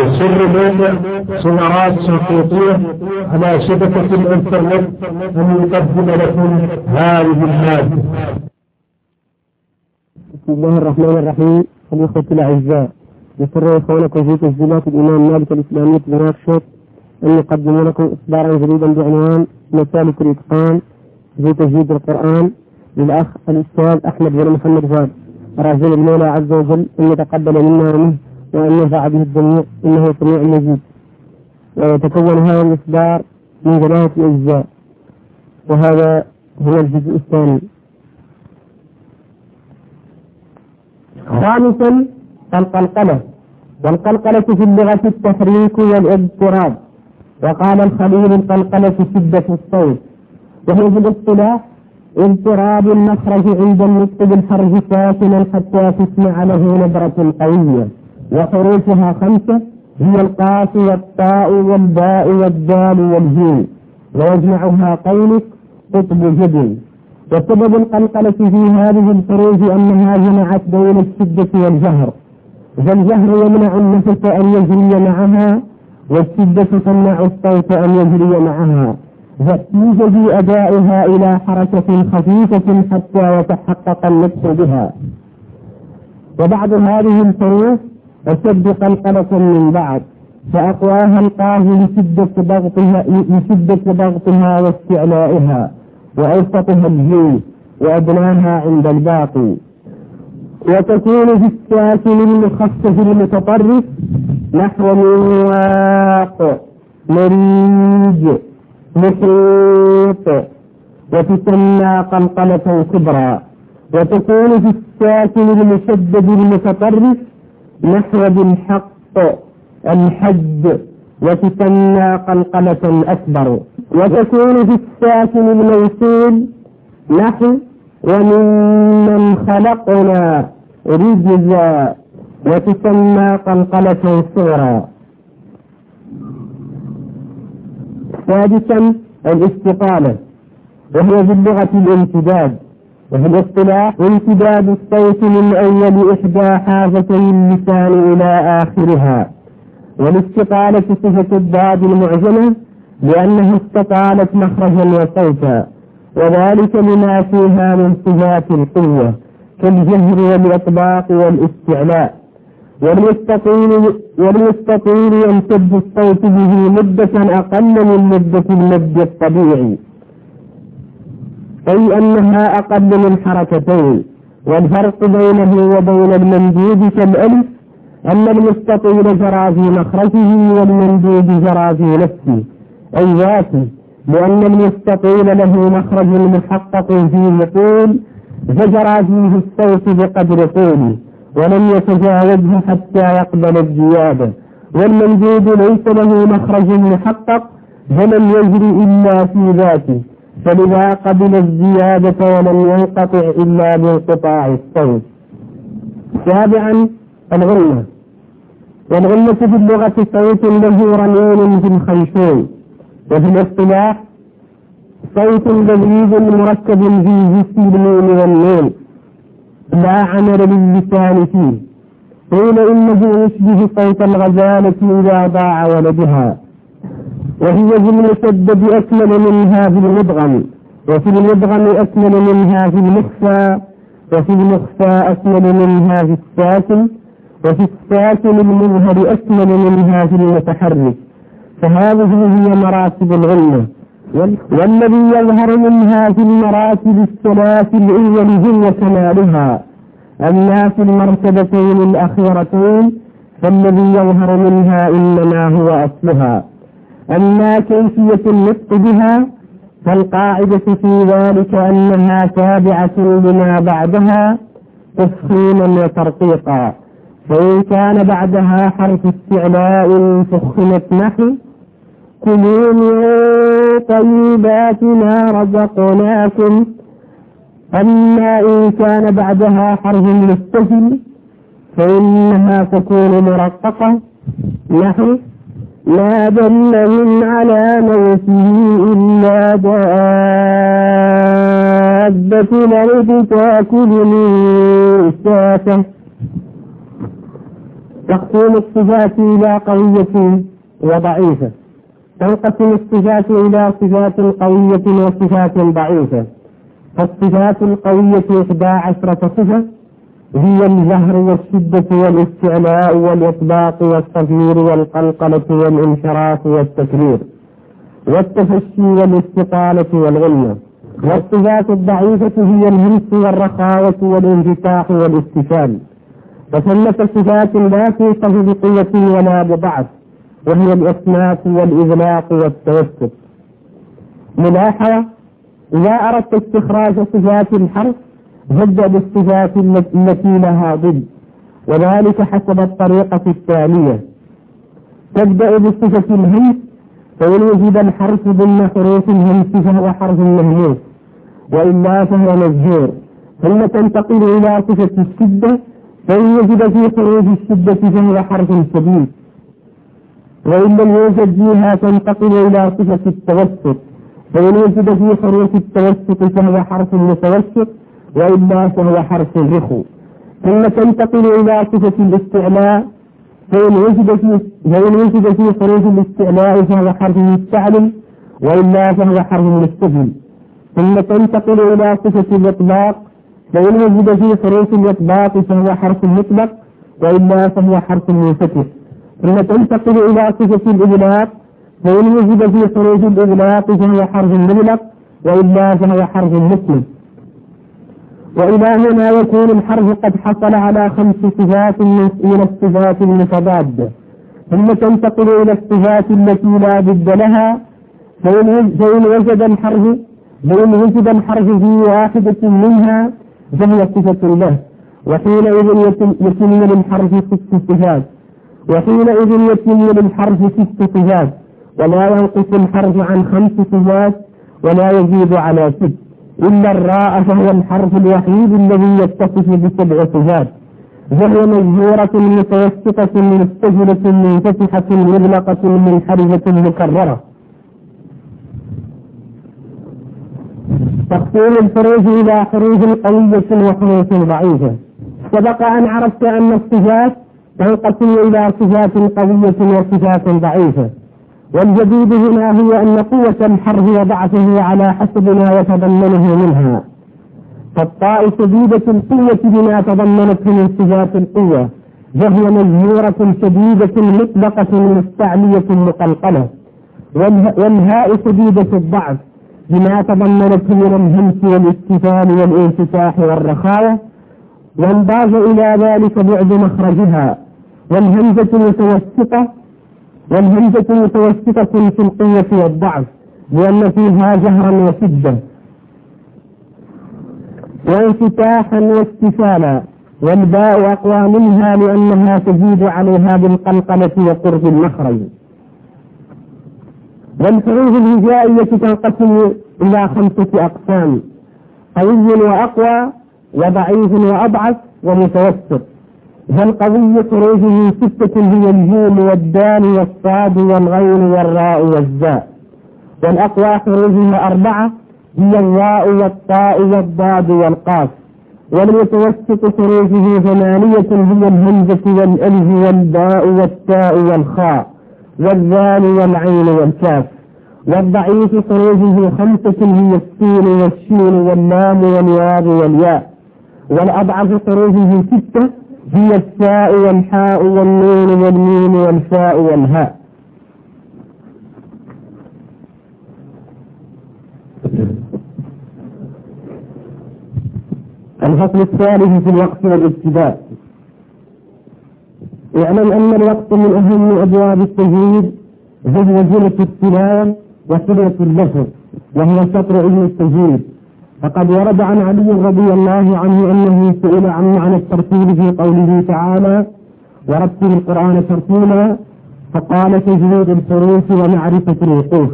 يسر موقع سمارات شنقيطية على شبكة الإنترنت أن يقدم لكم هذه المادة بسم الله الرحمن الرحيم. الإخوة الأعزاء. يسر إخوانكم في تسجيلات الإمام مالك الإسلامية بناقشة أن يقدم لكم إصدارا جديدا بعنوان مسالك الإتقان. في تجديد القرآن للأخ الأستاذ أحمد بن محمد فاد راجل المولى عز وجل أن يتقبل منا ومنه وأن ينفع به الجميع إنه سميع مجيد ويتكون هذا الإصدار من ثلاثة أجزاء وهذا هو الجزء الثاني. خامسا القلقلة. والقلقلة في اللغة التحريك والاضطراب. وقال الخليل القلقلة شدة الصوت. وهي في الاصطلاح اضطراب المخرج عند النطق بالحرف ساكنا حتى تسمع له نبرة قوية. وحروفها خمسة هي القاف والطاء والباء والدال والجيم. ويجمعها قولك قطب جبل وسبب القلقلة في هذه الحروف أنها جمعت بين الشدة والجهر. فالجهر يمنع النفس أن يجري معها والشدة تمنع الصوت أن يجري معها. فيوجد أداؤها إلى حركة خفيفة حتى يتحقق النفس بها. وبعض هذه الحروف أشد قلقلة من بعض فأقواها القاف لشدة ضغطها لشدة ضغطها واستعلائها وأوسطها الجيم وأدناها عند الباقي. وتكون في الساكن المخفف المتطرف نحو مواق مريج محيط وتسمى قلقلة كبرى. وتكون في الساكن المشدد المتطرف نحو بالحق الحج وتسمى قلقلة أكبر. وتكون في الساكن الموصول نحو وممن خلقنا رجزا وتسمى قلقلة صغرى. سادسا الاستقالة وهي باللغة الامتداد. وفي الاصطلاح امتداد الصوت من أول إحدى حافتي اللسان إلى آخرها. والاستقالة صفة الضاد المعجمة لأنها استطالت مخرجا وصوتا. وذلك لما فيها من صفات القوة كالجهر والإطباق والاستعلاء. والمستطيل والمستطيل يمتد الصوت به مدة أقل من مدة المد الطبيعي. أي أنها أقل من حركتين والفرق بينه وبين الممدود كالألف أن المستطيل جرى في مخرجه والممدود جرى في نفسه. أي ذاته لأن المستطيل له مخرج محقق فيه طول فجرى فيه الصوت بقدر طوله ولم يتجاوزه حتى يقبل الزيادة والممدود ليس له مخرج محقق فلم يجري إلا في ذاته. فلذا قبل الزيادة ولم ينقطع إلا بانقطاع الصوت. سابعا الغنة والغنة في اللغة صوت له رنين في الخيشوم وفي الاصطلاح صوت لذيذ مركب في جسم الميم والنون لا عمل للسان فيه. قيل إنه يشبه صوت الغزالة إذا ضاع ولدها. وهي في المسدد أكمل منها في المدغم وفي المدغم أكمل منها في المخفى وفي المخفى أكمل منها في الساكن وفي الساكن المظهر أكمل منها في المتحرك. فهذه هي مراتب الغنة والذي يظهر منها في المراتب الثلاث الأول هي كمالها. أما في المرتبتين الأخيرتين فالذي يظهر منها إنما هو أصلها. أما كيفية النطق بها فالقاعدة في ذلك أنها تابعة لما بعدها تفخيما وترقيقا. فإن كان بعدها حرف استعلاء فخمت نحو كلوا من طيبات ما رزقناكم. أما إن كان بعدها حرف مستفل فإنها تكون مرققة نحو لا دل من على موته إلا دابة الأرض تأكل من ساته تقسيم الصفات إلى قوية وضعيفة. تنقسم الصفات إلى صفات قوية وصفات ضعيفة. فالصفات القوية إحدى عشرة صفة هي الجهر والشدة والاستعلاء والإطلاق والصفير والقلقلة والانحراف والتكرير والتفشي والاستطالة والغلة والصفات الضعيفة هي الهمس والرخاوة والانفتاح والاستفال وثمة صفات لا توصف بقوة ولا بضعف وهي الإصناف والإغلاق والتوسط. ملاحظة إذا أردت استخراج صفات الحرف فابدأ بالصفات التي لها ضد. وذلك حسب الطريقة التالية. تبدأ بصفة الهمس فإن وجد الحرف ضمن حروف الهمس فهو حرف مهموس. وإلا فهو مزجور ثم تنتقل إلى صفة الشدة فإن وجد في حروف الشدة فهو حرف شديد وإن لم يوجد فيها تنتقل إلى صفة التوسط فإن وجد في حروف التوسط فهو حرف متوسط. وإلا فهو حرف رخو ثم تنتقل إلى صفة الاستعلاء فإن وجد في فإن وجد في حروف الاستعلاء فهو حرف مستعلم وإلا فهو حرف مستفل ثم تنتقل إلى صفة الإطلاق فإن وجد في حروف الإطلاق فهو حرف مطلق وإلا فهو حرف منفتح. ثم تنتقل إلى صفة الإغلاق فإن وجد في حروف الإغلاق فهو حرف مغلق وإلا فهو حرف مسلم. وإلى هنا يكون الحرف قد حصل على خمس صفات من الصفات المتضادة ثم تنتقل إلى الصفات التي لا ضد لها. فإن وجد الحرف فإن وجد الحرف في واحدة منها فهي صفة له. وحينئذ يتم للحرف ست صفات. وحينئذ يتم للحرف ست صفات. ولا ينقص الحرف عن خمس صفات ولا يزيد على ست. إلا الراء فهو الحرف الوحيد الذي يتصف بسبع صفات وهي مجهورة متوسطة مستجلة منفتحة مغلقة منحرفة مكررة. تقسيم الحروف إلى حروف قوية وحروف ضعيفة. سبق أن عرفت أن الصفات تنقسم إلى صفات قوية وصفات ضعيفة. والجديد هنا هو أن قوة الحرف وضعفه على حسب ما يتضمنه منها. فالطاء شديدة القوة بما تضمنته من صفات القوة وهي مجمورة شديدة مطلقة مستعلية مقلقلة. والهاء شديدة الضعف بما تضمنته من الهمس والاستفال والانفتاح والرخاوة وانضاف إلى ذلك بعد مخرجها. والهمزة متوسطة والهمزة متوسطة في القوة والضعف لأن فيها جهرا وشدة. وانفتاحا واستفالا والباء أقوى منها لأنها تزيد عليها بالقلقلة وقرب المخرج والحروف الهجائية تنقسم إلى خمسة أقسام قوي وأقوى وضعيف وأضعف ومتوسط. فالقوي حروفه ستة هي الجيم والدال والصاد والغين والراء والزاء. والأقوى حروفه أربعة هي الراء والطاء والضاد والقاف. والمتوسط حروفه ثمانية هي الهمزة والألف والباء والتاء والخاء. والذال والعين والكاف. والضعيف حروفه خمسة هي السين والشين واللام والواو والياء. والأضعف حروفه ستة هي الساء والحاء والنون والميم والفاء والهاء. الفصل الثالث في الوقت والابتداء. اعلم أن الوقت من أهم أبواب التجويد وهو جلة التلاوة وحلية اللفظ وهو شطر علم التجويد. فقد ورد عن علي رضي الله عنه أنه سئل عن معنى الترتيب في قوله تعالى ورتل القرآن ترتيلا فقال تجويد الحروف ومعرفة الوقوف.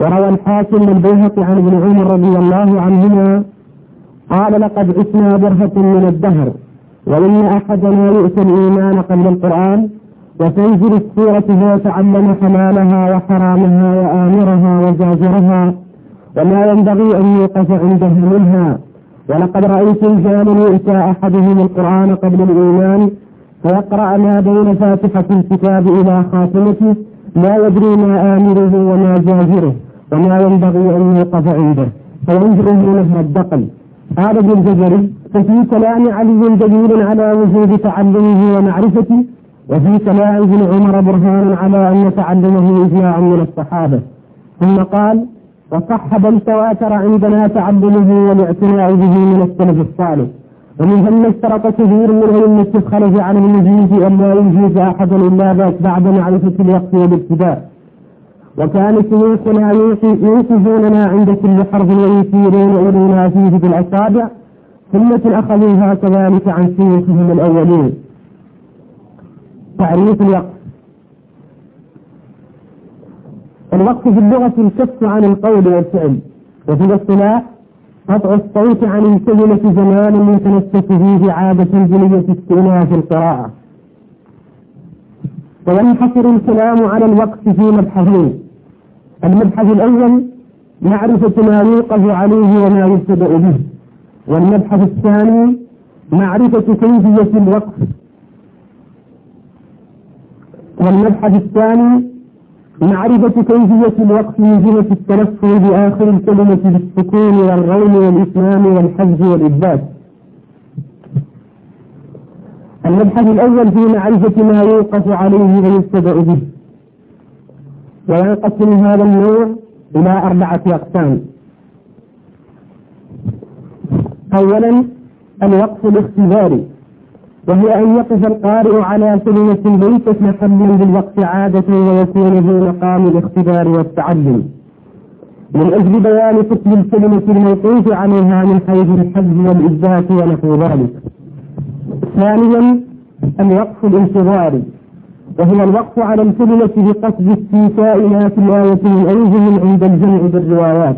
وروى الحاكم البيهقي عن ابن عمر رضي الله عنهما قال لقد عشنا برهة من الدهر وإن أحدنا يؤتى الإيمان قبل القرآن وتنزل السورة فيتعلم حلالها وحرامها وآمرها وزاجرها وما ينبغي أن يوقف عندها منها. ولقد رأيت رجالا يؤتى أحدهم القرآن قبل الإيمان فيقرأ ما بين فاتحة الكتاب إلى خاتمته لا يدري ما آمره وما جاهره وما ينبغي أن يوقف عنده. فينزله نهر الدقل. هذا ابن الجزري ففي كلام علي دليل على وجود تعلمه ومعرفته وفي كلام ابن عمر برهان على أن تعلمه إجماع من الصحابة. ثم قال وصح بل تواتر عندنا تعلمه والاعتناء به من السلف الصالح. ومن ثم اشترط كثير من أئمة الخلف عن المجيز أن لا يجيز أحدا إلا بعد معرفة الوقت والابتداء. وكان شيوخنا يوقفوننا عند كل حرف ويشيرون إلينا فيه بالأصابع ثم أخذوها كذلك عن شيوخهم الأولين. تعريف الوقت. الوقت في اللغة الكف عن القول والفعل وفي الاصطلاح قطع الصوت عن الكلمة زمان يتنفس فيه عادة جنية استئناف القراءة. وينحصر الكلام على الوقت في مبحثين. المبحث الأول معرفة ما يوقف عليه وما يبتدأ به. والمبحث الثاني معرفة كيفية الوقف. والمبحث الثاني معرفة كيفية الوقف من جهة التلفظ بآخر الكلمة بالسكون والغين والإتمام والحذف والإثبات. المبحث الأول في معرفة ما يوقف عليه ويبتدأ به. وينقسم هذا النوع إلى أربعة أقسام. أولا الوقف الاختباري وهي أن يقف القارئ على كلمة ليست محلا بالوقت عادة ويكون في مقام الاختبار والتعلم من أجل بيان حكم الكلمة الموقوف عليها من حيث الحذف والإثبات ونحو ذلك. ثانيا الوقف الانتظاري وهو الوقف على الكلمة بقصد استيفاء ما في الآية من أوجه عند الجمع بالروايات.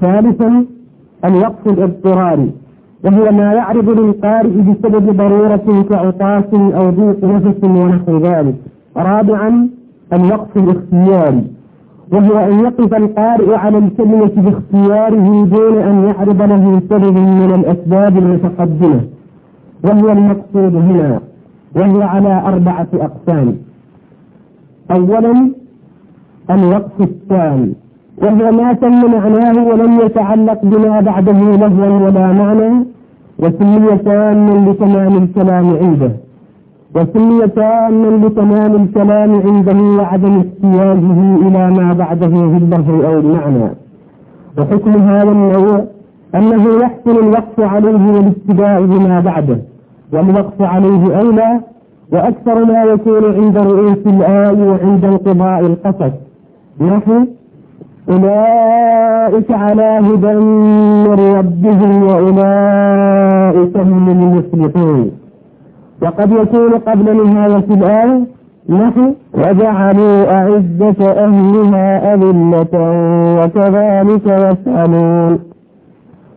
ثالثا الوقف الإضطراري وهو ما يعرض للقارئ بسبب ضرورة كعطاس أو ضيق نفس ونحو ذلك رابعا الوقف الاختياري وهو أن يقف القارئ على الكلمة باختياره دون أن يعرض له سبب من الأسباب المتقدمة وهو المقصود هنا وهو على أربعة أقسام. أولا الوقف الثاني وهو ما تم معناه ولم يتعلق بما بعده لهوا ولا معنى وسمي تاما لتمام الكلام عنده. وسمي تاما لتمام الكلام عنده وعدم احتياجه إلى ما بعده في أو المعنى. وحكم هذا النوع أنه يحسن الوقف عليه والاتباع بما بعده. والوقف عليه أولى وأكثر ما يكون عند رؤوس الآي وعند انقضاء القصص. نحو أولئك على هدى من ربهم وأولئك هم المفلحون. وقد يكون قبل نهاية الآية نحو وجعلوا أعزة أهلها أذلة وكذلك يفعلون.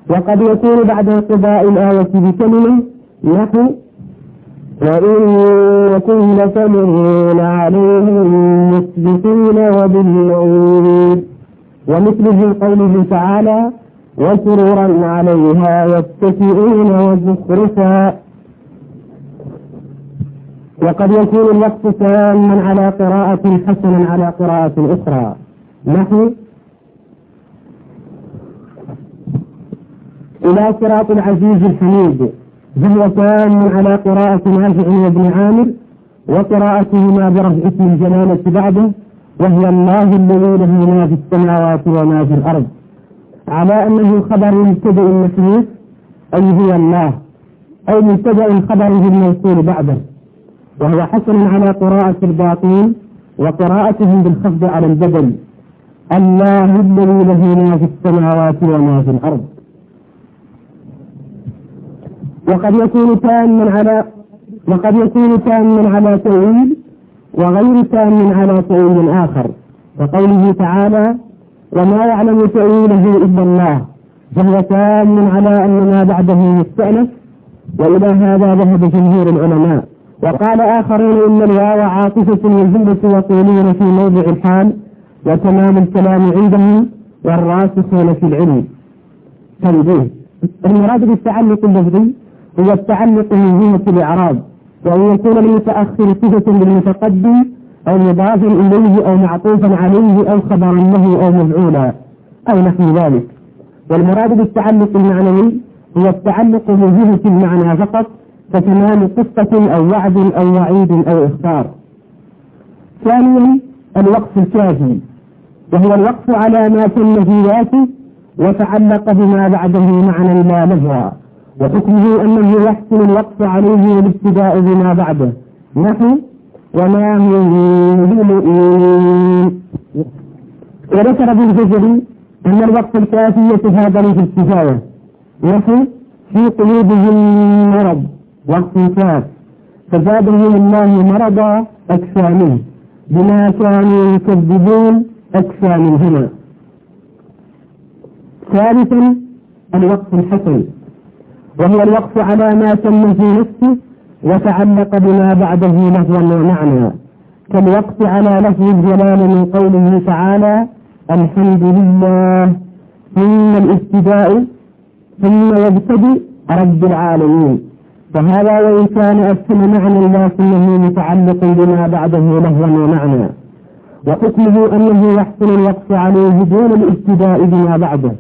وقد يكون بعد انقضاء الآية بكلمة نحو وإن كنتم لتمرون عليهم مسبقين وبالليل ومثله قوله تعالى وسرورا عليها يتكئون وزخرفا. وقد يكون الوقت تاما على قراءة حسنا على قراءة أخرى. نحو إلى صراط العزيز الحميد. فهو تام على قراءة نافع وابن عامر وقراءتهما برفع اسم الجلالة بعده. وهو الله الذي له ما في السماوات وما في الأرض. على أنه خبر مبتدأ محذوف أي هو الله. أو مبتدأ خبره الموصول بعده. وهو حسن على قراءة الباطين وقراءتهم بالخفض على البدل. الله الذي له ما في السماوات وما في الأرض. وقد يكون تاما على وقد يكون تاما على تأويل وغير تام على تأويل آخر. وقوله تعالى وما يعلم تأويله إلا الله. فهو تام على أن ما بعده مستأنف وإلى هذا ذهب جمهور العلماء. وقال آخرون إن الواو عاطفة والجملة يقولون في موضع الحال وتمام الكلام عندهم والراسخون في العلم. تنبيه. المراد بالتعلق اللفظي هو التعلق من جهة الإعراب. وأن يكون المتأخر صفة للمتقدم أو مضافا إليه أو معطوفا عليه أو خبرا له أو مفعولا. أو نحو ذلك. والمراد بالتعلق المعنوي هو التعلق بجهة المعنى فقط كتمام قصة أو وعد أو وعيد أو إخبار. ثانيا الوقف الكافي وهو الوقف على ما تم ذاته وتعلق بما بعده معنى لا لهوا وحكمه أنه يحسن الوقف عليه والابتداء بما بعده. نحو وما هم بمؤمنين وذكر ابن الجزري أن الوقف الكافي يتفاضل في الكفاية نحو في قلوبهم مرض وقت كاف. فزادهم الله مرضا أكفى منه. بما كانوا يكذبون أكفى منهما. ثالثا الوقف الحسن. وهو الوقف على ما تم في نفسه وتعلق بما بعده لفظا ومعنى. كالوقف على لفظ الجلال من قوله تعالى الحمد لله. ثم الابتداء ثم يبتدئ رب العالمين. فهذا وإن كان أفهم معنى لكنه متعلق بما بعده لهوا ومعنى. وحكمه أنه يحصل الوقف عليه دون الابتداء بما بعده.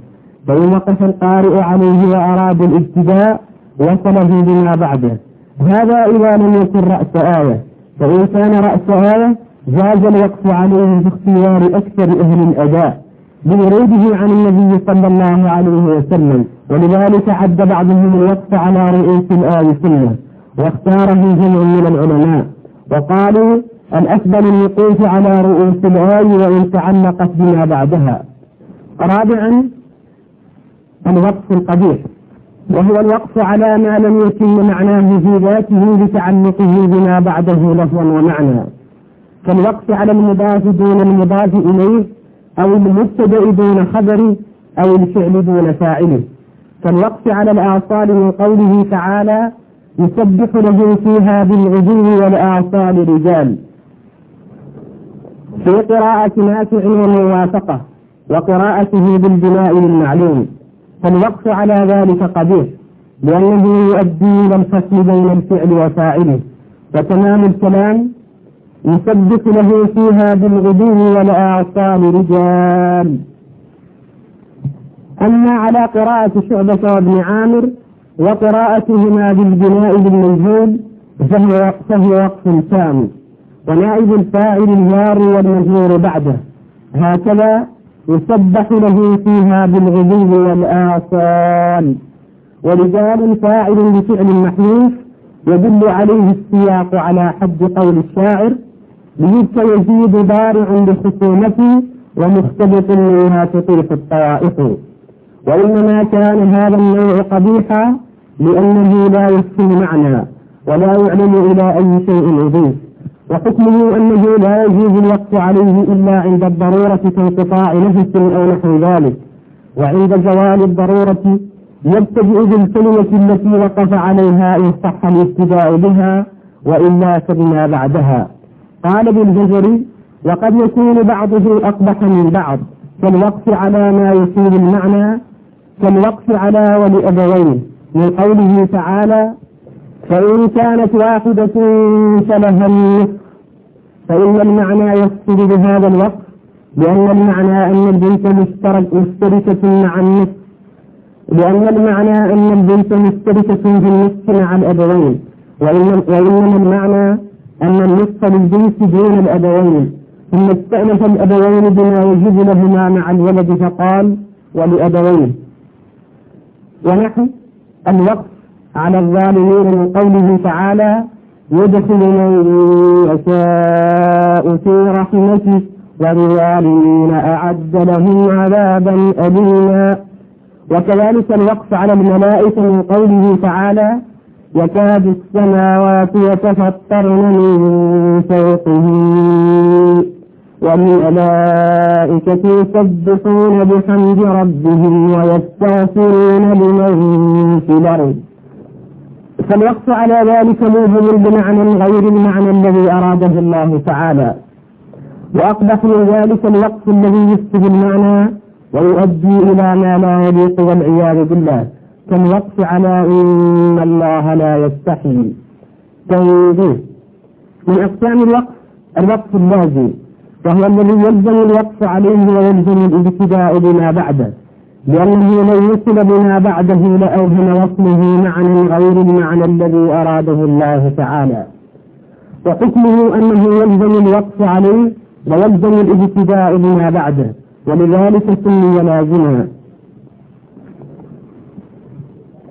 فإن وقف القارئ عليه وأراد الابتداء وصله بما بعده. هذا إذا لم يكن رأس آية. فإن كان رأس آية جاز الوقف عليه باختيار أكثر أهل الأداء بوريده عن النبي صلى الله عليه وسلم. ولذلك عد بعضهم الوقف على رؤوس الآية سنة واختاره جمع من العلماء. وقالوا الأفضل الوقوف على رؤوس الآية وإن تعلقت بما بعدها. رابعا الوقف القبيح وهو الوقف على ما لم يتم معناه في ذاته لتعلقه بما بعده لفظا ومعنى. كالوقف على المضاف دون المضاف إليه أو المبتدأ دون خبره أو الفعل دون فاعله. كالوقف على الآصال من قوله تعالى يسبح له فيها بالغدو والآصال رجال. في قراءة نافع والموافقة وقراءته بالبناء للمعلوم. فالوقف على ذلك قبيح لأنه يؤدي إلى الفصل بين الفعل وفاعله. وتمام الكلام يثبت له فيها بالغدو والآصال رجال. أما على قراءة شعبة وابن عامر وقراءتهما بالبناء بالمجهول فهو, فهو وقف تام. ونائب الفاعل الجار والمجرور بعده. هكذا يسبح له فيها بالغدو والآصال ورجال فاعل بفعل محذوف يدل عليه السياق على حد قول الشاعر ليبك يزيد بارع بخصومته ومختلط منها تطيح الطوائف. وإنما كان هذا النوع قبيحا لأنه لا يفهم معنى ولا يعلم إلى أي شيء يضيف. وحكمه أنه لا يجوز الوقت عليه إلا عند الضرورة كانقطاع نفس أو نحو ذلك. وعند زوال الضرورة يبتدئ بالكلمة التي وقف عليها إن صح الابتداء بها وإلا فبما بعدها. قال ابن الجزري وقد يكون بعضه أقبح من بعض كالوقف على ما يفيد المعنى كالوقف على ولأبوين من قوله تعالى فإن كانت واحدة فلها النصف فإن المعنى يقصد بهذا الوقف لأن المعنى أن البنت مشترك مشتركة مع النصف. لأن المعنى أن البنت مشتركة في مع الأبوين. وإنما المعنى أن النصف للجنس دون الأبوين. ثم استأنف الأبوين بما يجب لهما مع الولد فقال ولأبوين. ونحن الوقف على الظالمين من قوله تعالى يدخل من يشاء في رحمته والظالمين أعد لهم عذابا أليما. وكذلك الوقف على الملائكة من قوله تعالى يكاد السماوات يتفطرن من فوقهم والملائكة يسبحون بحمد ربهم ويستغفرون لمن في الأرض. فالوقف على ذلك موهم بمعنى غير المعنى الذي أراده الله تعالى. وأقبح من ذلك الوقف الذي يفسد المعنى ويؤدي إلى ما لا يليق والعياذ بالله. كالوقف على إن الله لا يستحي. تنظيف من أقسام الوقف الوقف اللازم وهو الذي يلزم الوقف عليه ويلزم الابتداء بما بعده. لأنه لو وصل بما بعده لأوهم وصله معنى غير المعنى الذي أراده الله تعالى. وحكمه أنه يلزم الوقف عليه ويلزم الابتداء بما بعده ولذلك سمي لازما.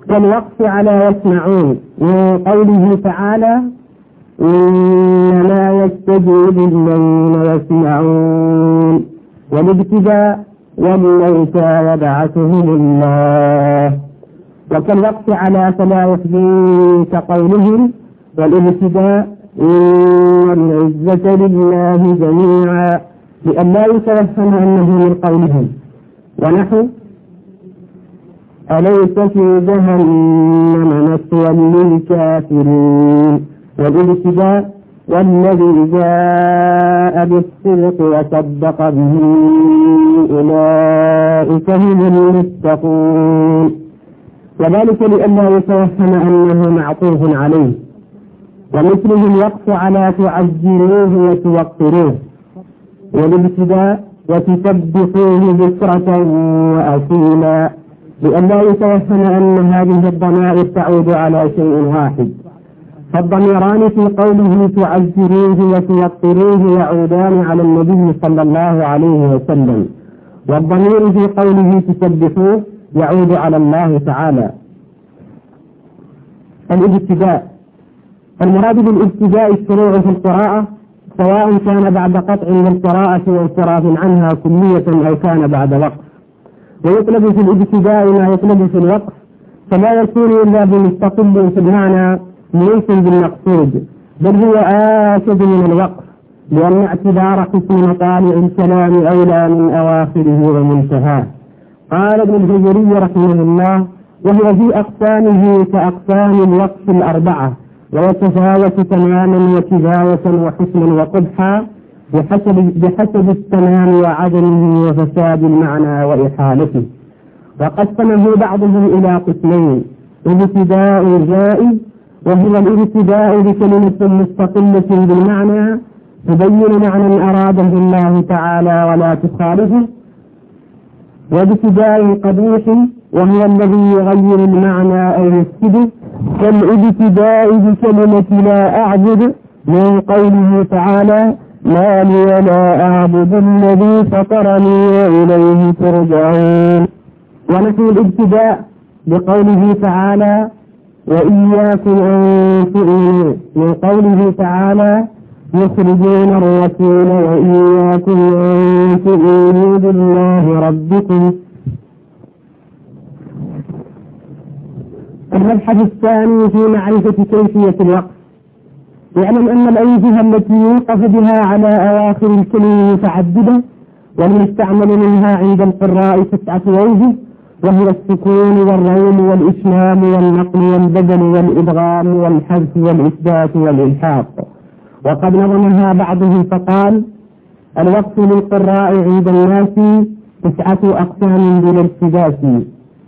كالوقف على يسمعون من قوله تعالى إنما يستجيب الذين يسمعون. والابتداء والموتى يبعثهم الله. وكالوقف على ثلاث كقولهم والابتداء إن العزة لله جميعا لئلا لا يتوهم أنه من قولهم. ونحو أليس في جهنم مثوى للكافرين؟ والابتداء والذي جاء بالصدق وصدق به أولئك هم المتقون. وذلك لئلا يتوهم أنه معطوف عليه. ومثله الوقف على تعجلوه وتوقروه. والابتداء وتسبحوه بكرة وأصيلا. لئلا يتوهم أن هذه الضمائر تعود على شيء واحد. فالضميران في قوله تعزروه وتوقروه يعودان على النبي صلى الله عليه وسلم. والضمير في قوله تسبحوه يعود على الله تعالى. الابتداء. المراد بالابتداء الشروع في القراءة سواء كان بعد قطع للقراءة وانصراف عنها كلية أو كان بعد وقف. ويطلب في الابتداء ما يطلب في الوقف فلا يكون إلا بمستقل في المعنى ليس بالمقصود بل هو آكد من الوقف لأن اعتبار حسن مطالع الكلام أولى من أواخره ومنتهاه. قال ابن الجزري رحمه الله وهو في أقسامه كأقسام الوقف الأربعة ويتفاوت تماما وكفاية وحسنا وقبحا بحسب بحسب التمام وعدمه وفساد المعنى وإحالته. وقسمه بعضهم إلى قسمين ابتداء جائز وهو الابتداء بكلمة مستقلة بالمعنى تبين معنى أراده الله تعالى ولا تخالفه. وابتداء قبيح وهو الذي يغير المعنى أو يفسده. كالابتداء بكلمة لا أعبد من قوله تعالى ما لي لا أعبد الذي فطرني وإليه ترجعون. ونحو الابتداء بقوله تعالى وإياكم أن تؤمنوا من قوله تعالى يخرجون الرسول وإياكم أن تؤمنوا بالله ربكم. المبحث الثاني في معرفة كيفية الوقف يعلم أن الأوجه التي يوقف بها على أواخر الكلمة متعددة والمستعمل منها عند القراء تسعة أوجه وهي السكون والروم والإسلام والنقل والبدل والإدغام والحذف والإثبات والإلحاق. وقد نظمها بعضهم فقال الوقت للقراء عند الناس تسعة أقسام بلا ارتباس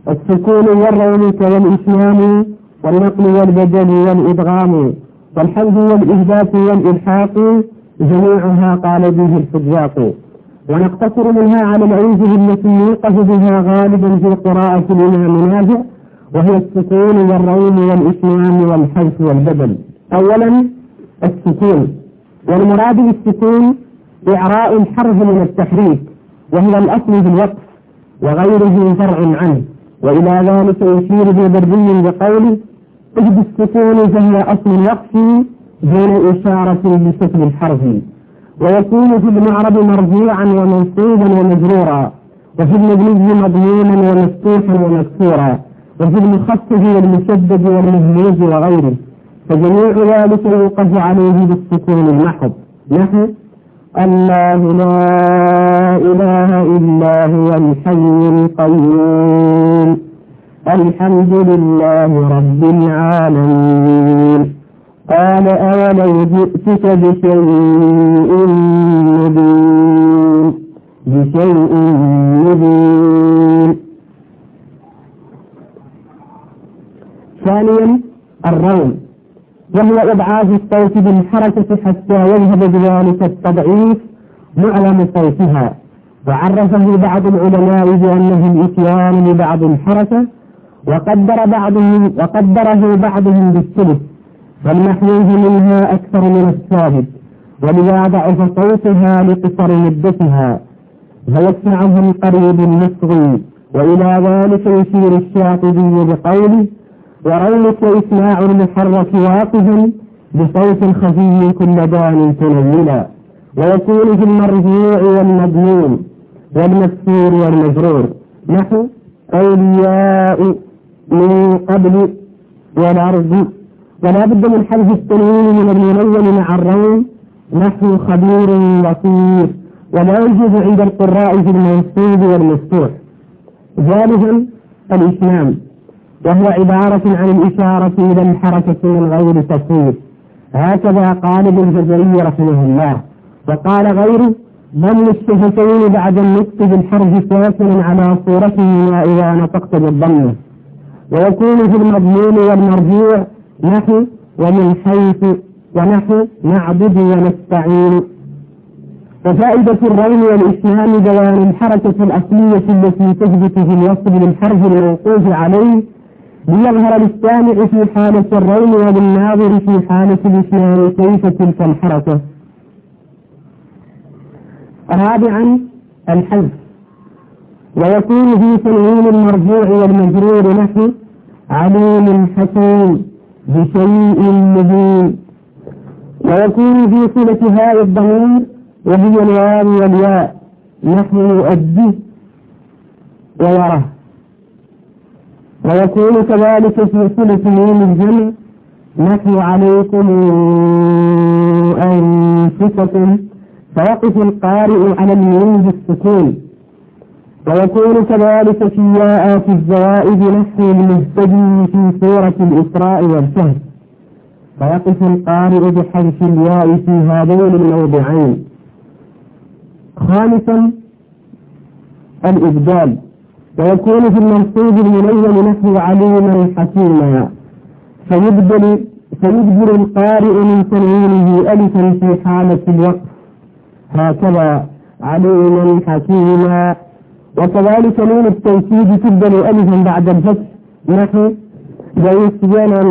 السكون والروم والإسلام والنقل والبدل والإدغام والحذف والإثبات والإلحاق جميعها قال به الحجاق ونقتصر منها على العوجه التي يوقف بها غالبا في قراءة الإمام نافع وهي السكون والروم والإسلام والحذف والبدل. أولا السكون. والمراد بالسكون إعراء الحرف من التحريك وهو الأصل في الوقف وغيره فرع عنه. وإلى ذلك يشير ببري بقوله اجد السكون فهي أصل الوقف دون إشارة بشكل الحرف. ويكون في المعرب مرفوعا ومنصوبا ومجرورا وفي المبني مضمونا ومفتوحا ومكسورا وفي المخفف والمشدد والمهموز وغيره. فجميع ذلك يوقف عليه بالسكون المحض. نحو الله لا إله إلا هو الحي القيوم. الحمد لله رب العالمين. قال أولو جئتك بشيء مبين بشيء مبين. ثانيا الروم وهو إضعاف الصوت بالحركة حتى يذهب بذلك التضعيف معلم صوتها. وعرفه بعض العلماء بأنه الإتيان لبعض الحركة وقدر بعضهم وقدره بعضهم بالثلث. والمحمود منها أكثر من الثابت ولذا ضعف صوتها لقصر مدتها فيسمعه القريب المصغي وإلى ذلك يشير الشاطبي بقوله ورونك إسماع المحرك واقفا بصوت خفي كل دان تنولا ويكون في المرجوع والمضمون والمكسور والمجرور نحو أولياء من قبل والأرض ولا بد من حذف التنوين من المنون مع الروم نحو خبير بصير ولا يوجد عند القراء في المنصوب والمفتوح. ثالثا الإسلام. وهو عبارة عن الإشارة إلى الحركة من غير تصوير هكذا قال ابن الجزري رحمه الله. وقال غيره ضم الشفتين بعد النطق بالحرف ساكنا على صورته إذا نطقت بالضمة ويكون في المضمون والمرجوع نحو ومن حيث ونحو نعبد ونستعين. وفائدة الروم والإسلام بيان الحركة الأصلية التي تثبت في الوصف للحرف الموقوف عليه ليظهر للسامع في حالة الروم وللناظر في حالة الإسلام كيف تلك الحركة. رابعا الحذف. ويكون في تنوين المرجوع والمجرور نحو عليم حكيم بشيء مبين. ويكون في صلة هاء الضمير وهي الواو والياء. نحو يؤدي ويره ويكون كذلك في صلة ميم الجمع. نحو عليكم أنفسكم. فيقف القارئ على الميم بالسكون. ويكون كذلك في ياءات الزوائد نحو المهتدي في سورة الإسراء والكهف فيقف القارئ بحذف الياء في هذين الموضعين. خامسا الإبدال. ويكون في المنصوب المنون نحو عليما حكيما. فيبدل فيبدل القارئ من تنوينه ألفا في حالة الوقف. هكذا عليما حكيما. وكذلك نون التوكيد تبدل ألفا بعد الفتح. نحو ليسجنن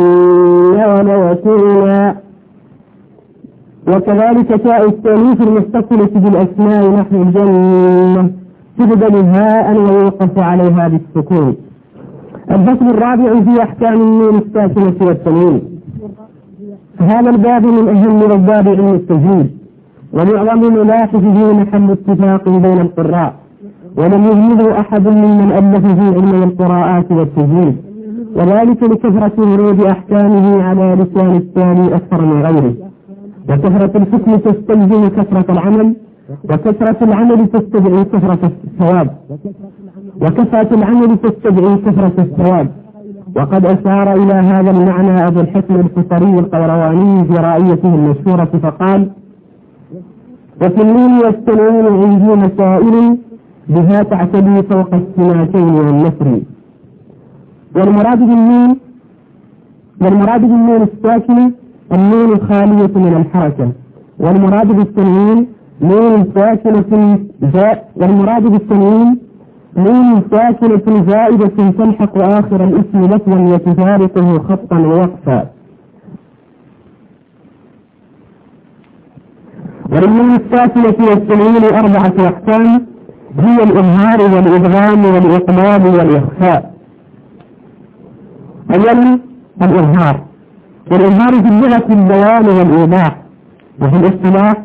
وليكونا وكذلك تاء التأليف المتصلة بالأسماء نحو الجنة. تبدل هاء ويوقف عليها بالسكون. الفصل الرابع في أحكام النون الساكنة والتنوين هذا الباب من أهم الباب علم التجويد ومعظم ملاحظ فيه محل اتفاق بين القراء. ولم يهمله أحد ممن ألف في علم القراءات والتجويد. وذلك لكثرة ورود أحكامه على لسان الثاني أكثر من غيره. وكثرة الحكم تستلزم كثرة العمل. وكثرة العمل تستدعي كثرة الثواب. وكثرة العمل تستدعي كثرة الثواب. وقد أشار إلى هذا المعنى أبو الحكم الفطري القيرواني في رأيته المشهورة فقال وفي النون والتنوين عندي مسائل بها تعتدي فوق السماكين والنسر والمراد بالنون والمراد بالنون الساكنة النون الخالية من الحركة. والمراد بالتنوين نون ساكنة زاء والمراد بالتنوين نون ساكنة زائدة تلحق آخر الاسم لفظا وتفارقه خطا ووقفا. وللنون الساكنة والتنوين أربعة أقسام. هي الإظهار والإدغام والإقلال والإخفاء. أولا الإظهار. والإظهار في اللغة البيان والإيضاح وفي الاصطلاح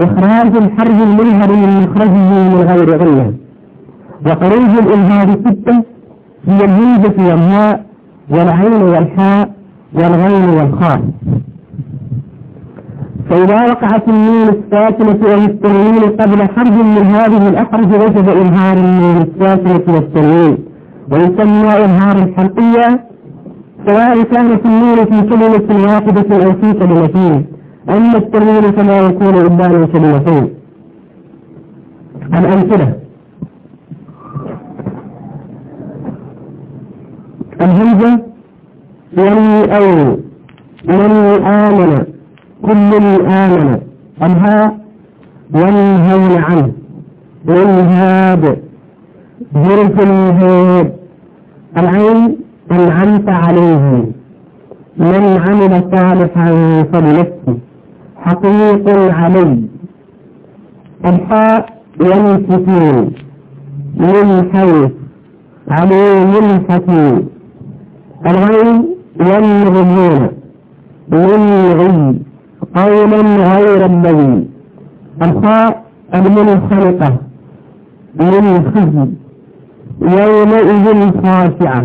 إخراج الحرف المظهر من مخرجه من غير غيره وخروج الإظهار ستة هي الهمزة والهاء والعين والحاء والغين والخاء. فإذا وقعت النون الساكنة أو التنوين قبل حرف من هذه الأحرف وجب إظهار النون الساكنة والتنوين ويسمى إظهارا حرفيا سواء كانت النون في كلمة واحدة أو في كلمتين أما التنوين فلا يكون إلا من كلمتين الأمثلة. الهمزة يعني أو من آمن. كل آمن الهاء ينهون عنه. والهاب جرف الهاب العين أنعمت عليه. من عمل صالحا فلنفسه. حقيق علي. الحاء ينفتون من حيث عليم حكيم. الغين ينغمون. من غي. قولا غير الذي الخاء المنخلقة من خزي يومئذ خاشعة.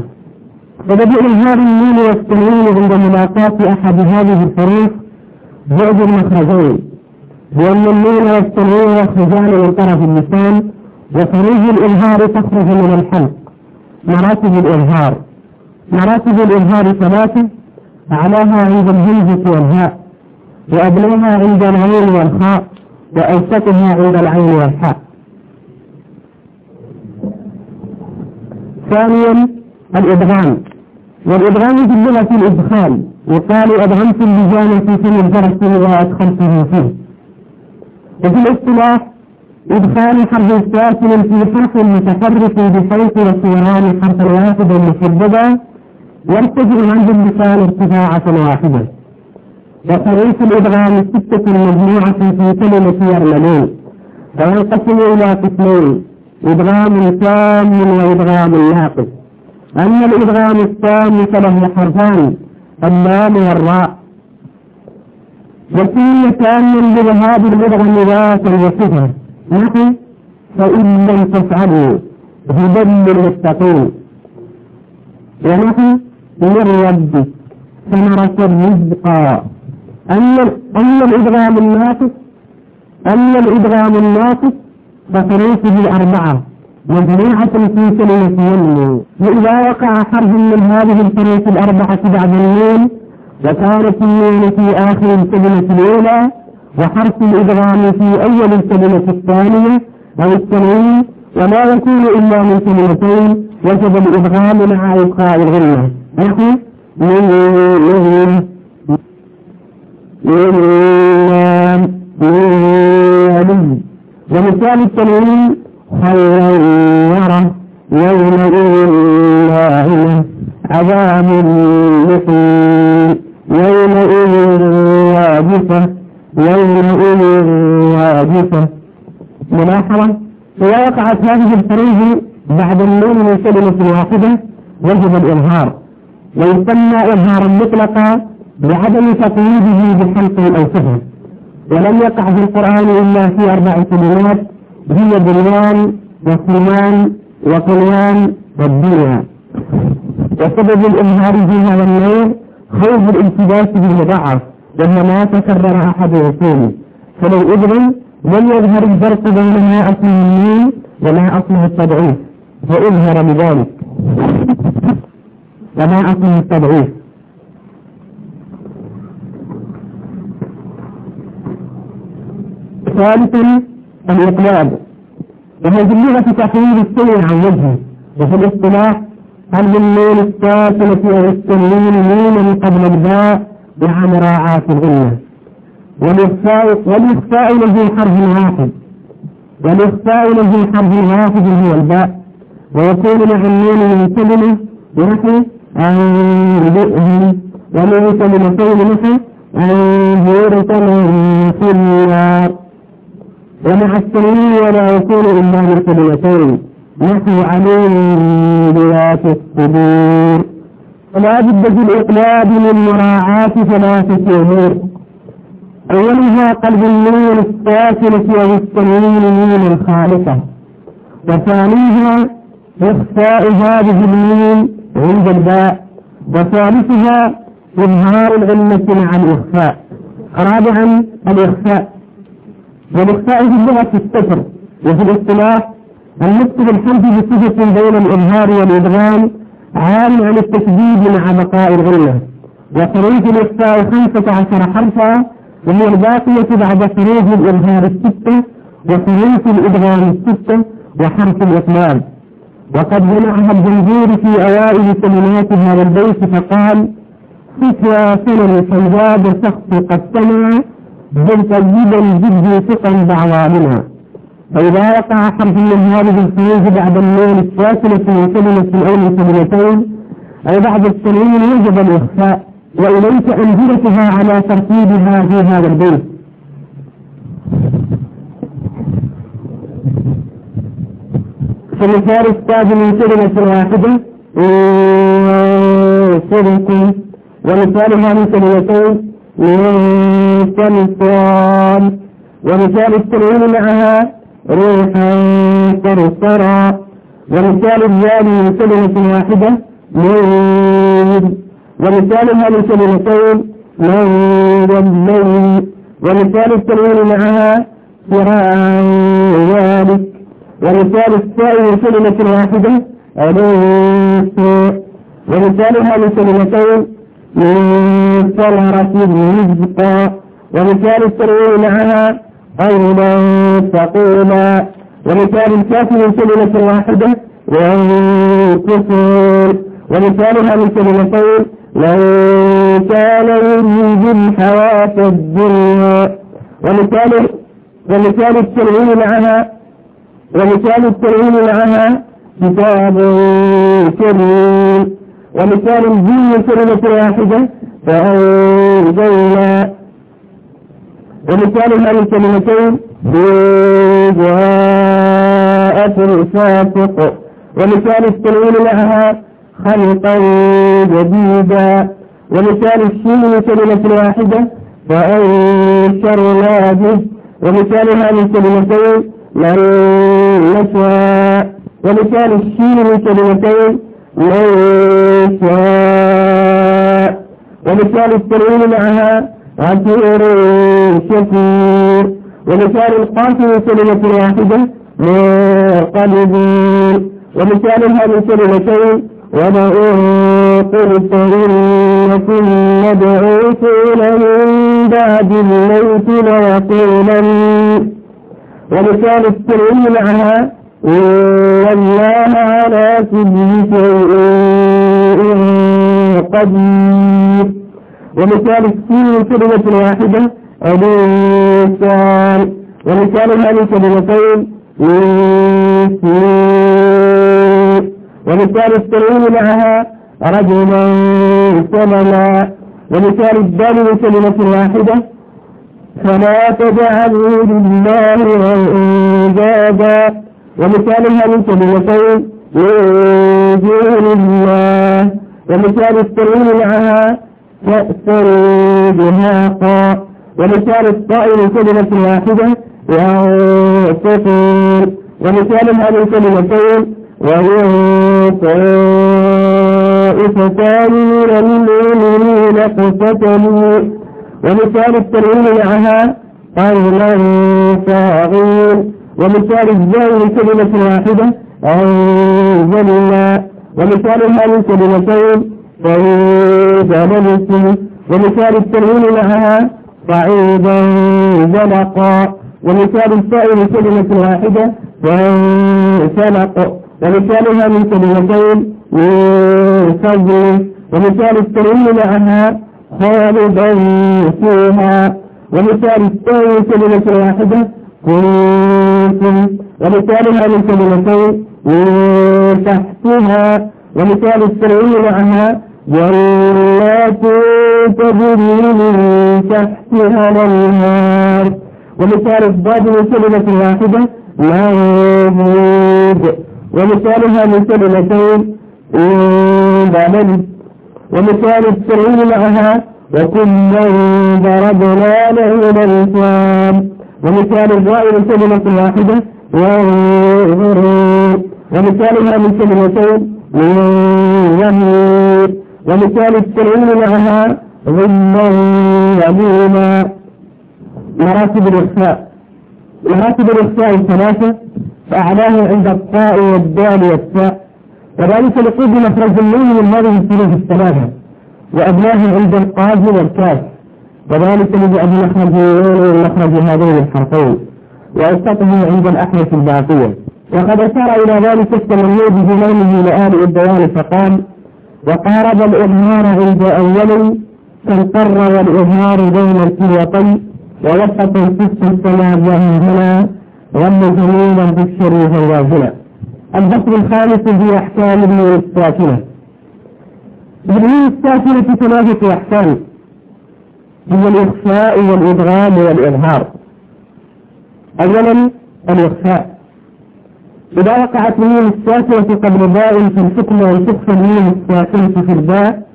وبدء إظهار النون والتنوين عند ملاقاة أحد هذه الحروف بعد المخرجين. لأن النون والتنوين يخرجان من طرف اللسان وحروف الإظهار تخرج من الحلق. مراتب الإظهار مراتب الإظهار ثلاثة أعلاها عند الهمزة والهاء. وأدناها عند العين والخاء وأوسطها عند العين والحاء ثانيا الإدغام. والإدغام في اللغة الإدخال. يقال أدغمت اللجان في فم الفرس وأدخلته فيه. وفي الاصطلاح إدخال حرف ساكن في حرف متحرك بحيث وصوران حرفا واحدا مشددا يرتجع عنه اللسان ارتفاعة واحدة. وطريق الإدغام ستة مجموعة في كلمة يرملون وينقسم إلى قسمين إدغام تام وإدغام ناقص. أما الإدغام التام فله حرفان اللام والراء. وكل تام بذهاب المدغم ذات وصفة. نحن فإن لم تفعلوا هدى للمتقين. ونحن من ربك ثمرة الرزق. أما أما الإدغام الناقص أما الإدغام الناقص فحروفه الأربعة مجموعة في كلمة وإذا وقع حرف من هذه الحروف الأربعة بعد النون وكانت النون في آخر الكلمة الأولى وحرف الإدغام في أول الكلمة الثانية أو التنوين وما يكون إلا من كلمتين وجب الإدغام مع إبقاء الغنة نحو من من من ومثال التنوين خيرا يرى يومئذ ناعمة عذاب مقيم يومئذ واجفة. يومئذ واجفة. ملاحظة. إذا وقعت هذه الحروف بعد النون من كلمة واحدة. وجب الإظهار. ويسمى إظهارا مطلقا لعدم تقييده بحلق أو صفة. ولم يقع في القرآن إلا في أربع كلمات هي بنيان وسلمان وقلوان والدنيا. وسبب الإظهار في هذا النوع خوف الالتباس بالمضاعف وهو ما تكرر أحد وصوله فلو إذن لم يظهر الفرق بين ما أصله النون وما أصله التضعيف فأظهر بذلك. وما أصله التضعيف. ثالثا الإقلاب. وهي اللغة تحويل السير عن وجهه. وفي الاصطلاح هل النون الساكنة أو التنوين نونا قبل الباء مع مراعاة الغنة. والإخفاء والإخفاء له حرف واحد. والإخفاء له حرف واحد هو الباء. ويكون مع النون من كلمة بنحو أنبئهم ومن كلمتين نحو أنذرت من في النار. ومع التنوين ولا يكون إلا من كلمتين نحو عليم بذات الصدور. ولا بد في الإقلاب من مراعاة ثلاثة أمور. أولها قلب النون الساكنة أو التنوين من الخالقة. وثانيها إخفاء هذه النون عند الباء. وثالثها إظهار العلة مع الإخفاء. رابعا الإخفاء. والإخفاء في اللغة الستر وفي الاصطلاح النطق بالحمد بصفة بين الإظهار والإدغام عام عن التشديد مع بقاء الغلة وحروف الإخفاء خمسة عشر حرفا وهي الباقية بعد حروف الإظهار الستة وحروف الإدغام الستة وحرف الإطلال وقد جمعها الجمهور في أوائل كلمات هذا البيت فقال فتوى سنن الحجاب سخط قد سمع بل طيبا جد ثقا بعوامنا فإذا وقع حرف من هذه الحروف بعد النون الساكنة من كلمة أو كلمتين أو بعد التنوين وجب الإخفاء وإليك أنزلتها على ترتيبها في هذا البيت. فمثال التاج من كلمة واحدة صدق. ومثالها من كلمتين من كمثال ومثال التنوين معها روحا صرصرا ومثال الزال من كلمة واحدة نور ومثالها من كلمتين نور الليل ومثال التنوين معها صراع ذلك ومثال الساء من كلمة واحدة أليس ومثالها من كلمتين من ثمرة رزقا ومثال التنوين معها قولا ثقيلا ومثال الكاف من كلمة واحدة وانكسر ومثالها من كلمتين لو كان يريد الحياة الدنيا ومثال ومثال التنوين معها ومثال التنوين معها كتاب كريم ومثال الجن كلمة واحدة فأنزلنا. ومثال هذه الكلمتين جاءت الفاسق. ومثال التنوين معها خلقا جديدا. ومثال الشين كلمة واحدة فأنشرنا به. ومثال هذه الكلمتين من نشاء. ومثال الشين من كلمتين من شاء ومثال التنوين معها عسير شكور ومثال القاف من كلمة واحدة قلبين ومثالها من كلمتين ولئن قلت إنكم مبعوثون من بعد الموت ليقولن. ومثال التنوين معها إن الله على كل شيء قدير. ومثال السين كلمة واحدة الإنسان. ومثال هذه كلمتين ومثال التنوين معها رجلا سمنا ومثال الدال كلمة واحدة فلا تجعلوا لله أندادا. ومثالها من كلمتين من دون الله ومثال التنوين معها كأسا دهاقا ومثال الطائر كلمة واحدة ينطقون ومثال هذه الكلمتين وهي طائفتان من المؤمنين اقتتلوا ومثال التنوين معها قرنا صاغين. ومثال الزاوية كلمة واحدة. أنزلنا ومثال هذه الكلمتين فإذا لبثوا ومثال التنوين معها صعيدا زلقا. ومثال السائل كلمة واحدة. فانسلق. ومثالها من كلمتين من فضل. ومثال التنوين معها خالدا فيها. ومثال الثاني كلمة واحدة. كنتم ومثالها من كلمتين من تحتها ومثال التنوين معها جنات تجري من تحتها الانهار ومثال الضاد من كلمة واحدة موجود ومثالها من كلمتين بلد ومثال التنوين معها وكلا ضربنا له الأمثال ومثال من كلمة واحدة. ومثالها من كلمتين ومثال التنوين معها ظلا يمينا مراتب الإخفاء. مراتب الإخفاء ثلاثة فأعلاه عند الطاء والدال والتاء. وذلك لقيد مخرج النون من هذه الحروف الثلاثة. وأدناه عند القاف والكاف. وذلك لجأب مخرج هذين الحرفين وأوسطه عند الأحرف الباقية. وقد أشار إلى ذلك التمني بجنانه لآل الدوان فقال وقارب الإظهار عند أول فانقر والإظهار بين الكليتين ووسط الفسق السماء هنا غم جميلا بالشريف الواجنة الفصل الخامس في أحكام النور الساكنة النور الساكنة ثلاثة أحكام هي الإخفاء والإدغام والإظهار. أولا الإخفاء. إذا وقعت الميم الساكنة قبل باء في الحكم تخفى الميم الساكنة في الباء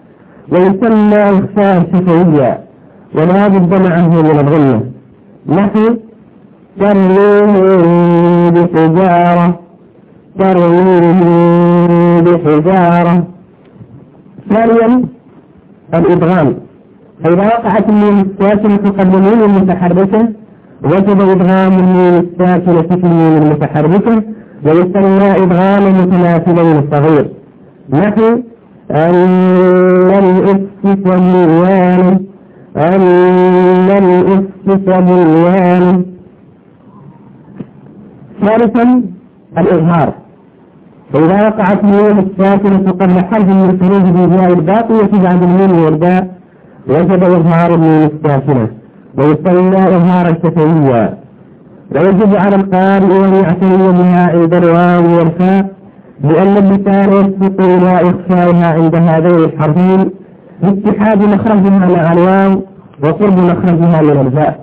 ويسمى إخفاء شفويا ولا بد معه من الغنة نحو ترميم بحجارة ترميم بحجارة. ثانيا الإدغام. فإذا وقعت الميم الساكنة قبل الميم المتحركة وجب إدغام الميم الساكنة في الميم المتحركة ويسمى إدغام متماثلين الصغير نحو أن الإفك بنيان أن الإفك بنيان ثالثا الإظهار. فإذا وقعت الميم الساكنة قبل حرف من حروف الهجاء الباقية بعد الميم والباء وجب إظهار الميم الساكنة ويسمى إظهارا شفويا ويجب على القارئ أن يعتني بها عند الواو والفاء لأن اللسان يسبق إلى إخفائها عند هذين الحرفين باتحاد مخرجها مع الواو وقرب مخرجها من الفاء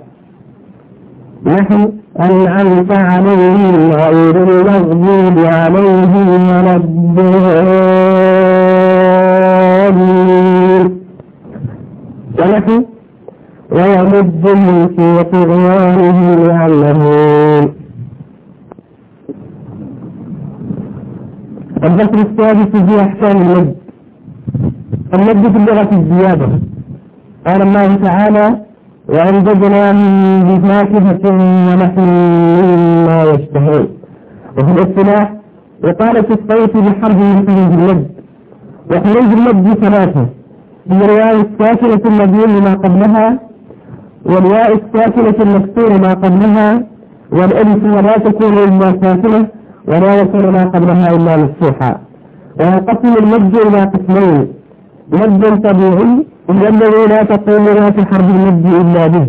نحن أنعمت عليهم غير المغضوب عليهم ولا الضالين. ونحن ويمدهم في طغيانهم يعلمون الفصل السادس في أحكام المد. المد في اللغة الزيادة. قال الله تعالى وأنجزناهم بفاكهة ونحن مما يشتهون. وفي الاصطلاح وقالت الصيف بحرف من حروف المد. وحروف المد ثلاثة. الواو الساكنة المبين ما قبلها والياء الساكنة المكسورة ما قبلها والألف ولا تكون إلا ساكنة ولا يكون ما قبلها إلا مفتوحا وينقسم المد إلى قسمين مد طبيعي الذي لا تقوم ذات حرف المد إلا به.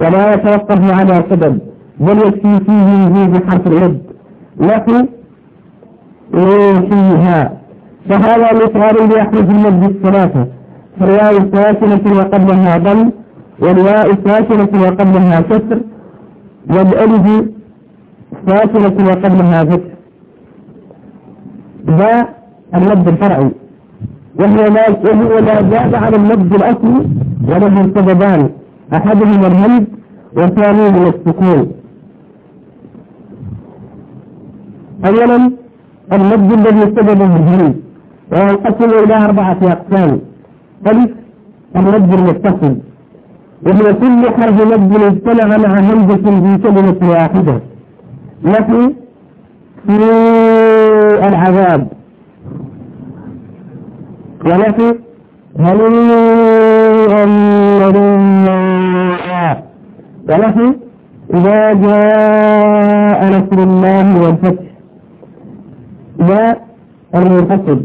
ولا يتوقف على سبب بل يكفي فيه يزيد حرف المد نحو فيها. فهذا مثال لأحرف المد الثلاثة. فالواو ساكنة وقبلها ضم والواء ساكنة وقبلها كسر والألف ساكنة وقبلها فتح ذا المد الفرعي. وهو ما وهو ما زاد على المد الأصلي وله سببان أحدهما الهمز والثاني السكون. أولا المد الذي سببه الهمز. وينقسم إلى أربعة أقسام. ألف المد المتصل وهو كل حرف مد اجتمع مع همزة في كلمة واحدة. نفي سوء العذاب. ونفي هنيئا مريئا ونفي إذا جاء نصر الله والفتح ذا المنفصل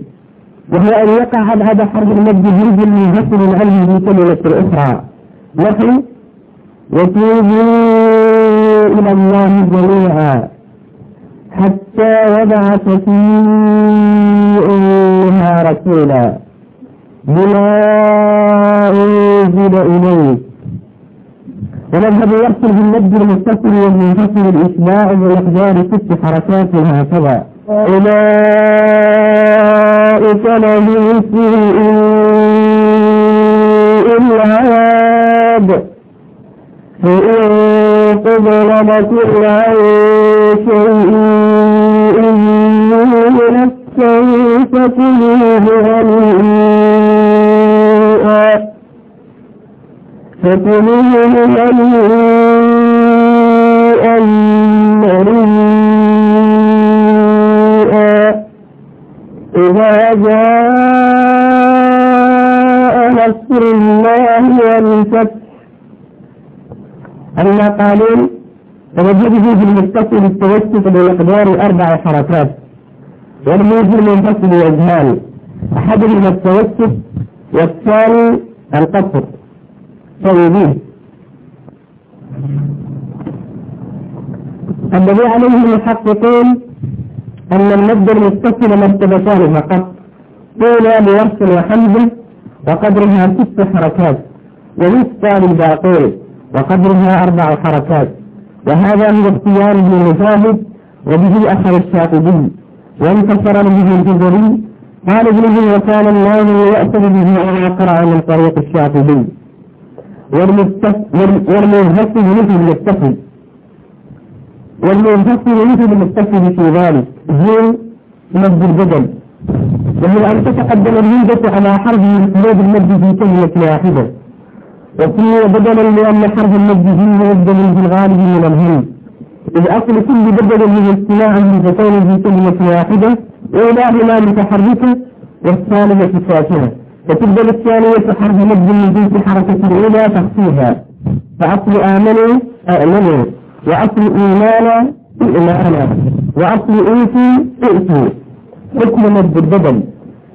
وهو أن يقع هذا حرف المد جلد منفصل عنه في كلمة أخرى. نحن وتوبوا إلى الله جميعا حتى وضعت في أمها رسولا. بما أنزل إليك. ونذهب يرسل بالمد المتصل والمنفصل الإسماع بمقدار ست حركات هكذا أولئك لهم في العذاب. فإن قبل لكل عن شيء نفسا فكلوه هنيئا. فكلوه هنيئا. إذا جاء نصر الله والفتح. أما قالون فوجده في المتصل التوسط بمقدار أربع حركات. والموجب المنفصل وجهان أحدهما التوسط والثاني القصر. طيبين. الذي عليه المحققون أن المد المتصل مرتبتان فقط طولى بورش وحمزة وقدرها ست حركات ووسطى للباقين وقدرها أربع حركات. وهذا هو اختيار ابن مجاهد وبه أخذ الشاطبي. وانتصر به الجزري. قال ابنه وكان الله يأتي به على قرأ من طريق الشاطبي والمنفصل مثل المتصل. والمنفصل مثل المتصل في ذلك هو مد البدل وهو أن تتقدم الهمزة على حرف من حروف المد في كلمة واحدة؟ وكل بدلا لأن حرف المد فيه يبدل في الغالب من الهم إذ أصل كل بدل من اجتماع الهمزتين في كلمة واحدة أولاهما متحركة والثانية ساكنة فتبدل الثانية حرف مد من جنس حركة الأولى تخفيها. فأصل آمنوا آمنوا. وأصل إيمانا إيمانا وأصل إيتي إيتي حكم مد البدل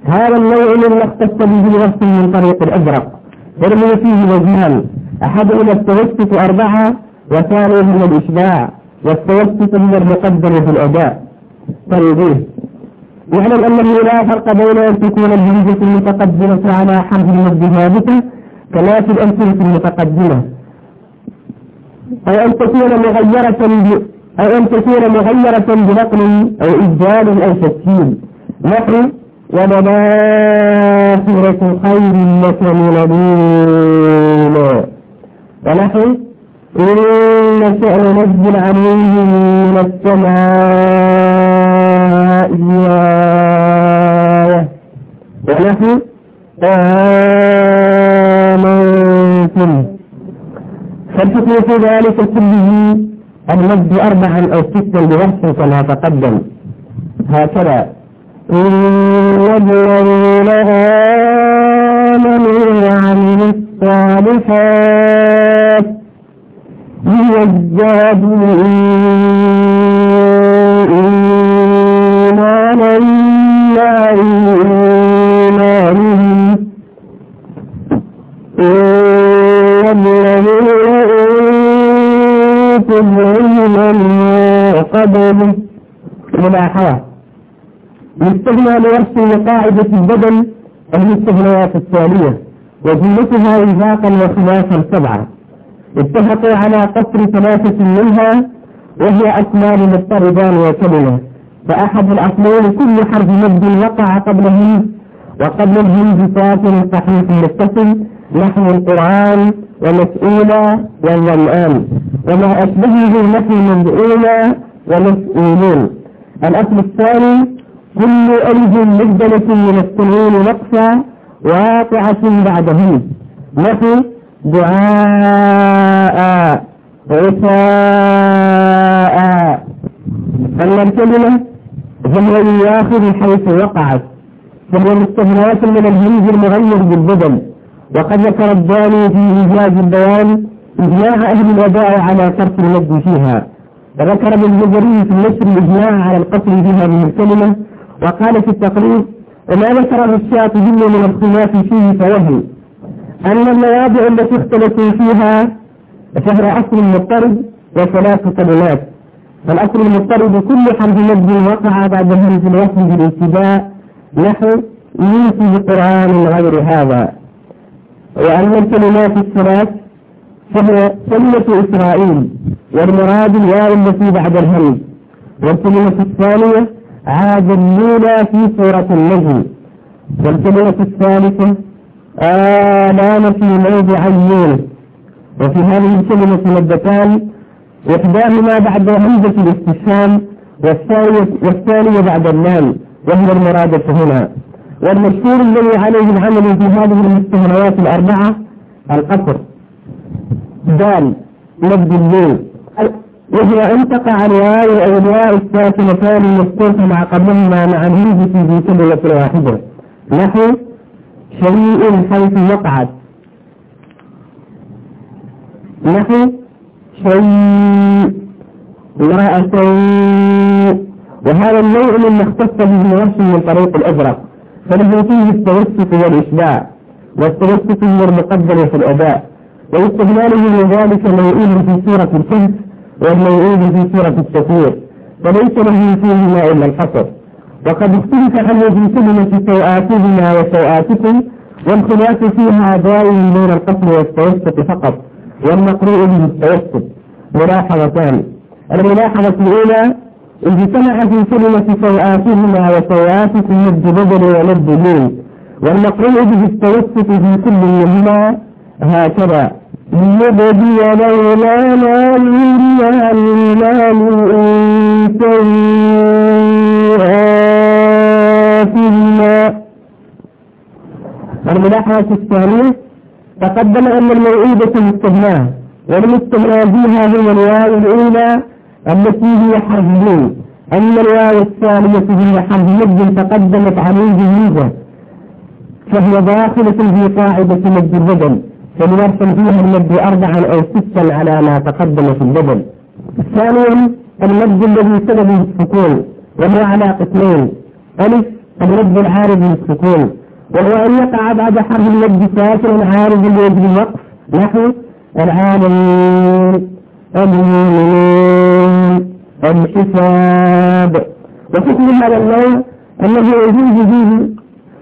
هذا النوع الذي اختص به الوصف من طريق الأزرق. يرمي فيه وجهان أحدهما التوسط أربعة وثانيهما الإشباع والتوسط هو المقدم في الأداء. تنبيه. يعلم أنه لا فرق بين أن تكون الهمزة المتقدمة على حرف المد ثابتة كما في الأمثلة المتقدمة. أو أن تكون مغيرة أو أن تكون مغيرة بنقل أو إبدال أو تسهيل نحو وللآخرة خير لك من الأولى ونحو إن نشأ ننزل عليهم من السماء آية آمنتم فالحكم في ذلك كله المد أربعا أو ستا بوصف كما تقدم؟ هكذا. إن الذين آمنوا وعملوا الصالحات ليزدادوا إيمانا مع إيمانهم. إن الذين العلم من قبله ملاحظة يستغنى لوصف قاعدة البدن المستغنيات التالية وجملتها وفاقا وخلافا سبعة اتفقوا على قصر ثلاثة منها وهي أكمال مضطردان وكلمة. فأحد الأصلين كل حرف مد وقع قبل همز وقبل الهمز ساكن صحيح متصل نحو القرآن ومسؤولا والظمآن. وما أشبهه نحو مبؤولا ومسؤولون. الأصل الثاني كل ألف مبدلة من السنين وقفا واقعة بعدهم. نحو دعاء عساء أما الكلمة فهو ياخذ حيث وقعت. فهو مستثنات من الهمز المغير بالبدل وقد ذكر الداني في إيجاز البيان إجماع أهل الوداع على ترك المد فيها. وذكر ابن الجزري في النشر الإجماع على القصر في هذه الكلمة وقال في التقريب وما ذكره الشاطبي من الخلاف فيه فوهم. أن المواضع التي اختلفوا فيها فهي أصل مضطرب وثلاث كلمات فالأصل المضطرب كل حرف مد وقع بعد همز الوصل بالابتداء. نحو يوتي بقرآن غير هذا. وأما الكلمات الثلاث فهي كلمة إسرائيل والمراد الواو التي بعد الهمز والكلمة الثانية عاد الأولى في سورة النجم والكلمة الثالثة آلام في موضعين وفي هذه الكلمة مدتان إحداهما بعد همزة الاستفهام والثانية بعد اللام وهي المرادة هنا. والمشهور الذي عليه العمل في هذه المستهنيات الأربعة القصر دال مد الليل وهي تقع الواو أو الواو الساكنتان المفتوحة مع قبلهما مع الهمزة في كلمة واحدة. نحو شيء حيث وقعت نحو شيء امرأة وهذا النوع مما اختص به الوحش من طريق الأزرق. فله فيه التوسط والإشباع والتوسط هو المقدم في الأداء واستهلاله من ذلك موئول في سورة الكهف والموئول في سورة التكوير فليس له فيهما إلا الحصر. وقد اختلف عنه في كلمة سوآتهما وسوآتكم والخلاف فيها دائم بين القصر والتوسط فقط والمقروء به التوسط. ملاحظتان. الملاحظة الأولى اجتمع في كلمة سوآتهما وسوآتكم مد بدل ومد مين والمقروء به التوسط في كل منهما هكذا. ليبدي لولا يريها الإيمان إن سيئاتهما الملاحظة الثانية تقدم أن الموعودة مستثناة والمستثنى فيها هو الواو الأولى التي هي حرف نون أما الواو الثانية هي حرف تقدمت عليه ميزة فهي داخلة في قاعدة مد البدل فلنرسم فيها المد أربعا أو ستا على ما تقدم في البدل ثانيا المد الذي سببه السكون وهو على قسمين ألف المد العارض للسكون. وهو أن يقع بعد حرف المد ساكن عارض لوجه الوقف. نحو العالمين. المؤمنين؟ الحساب؟ وحكم هذا النوع أنه يجوز فيه.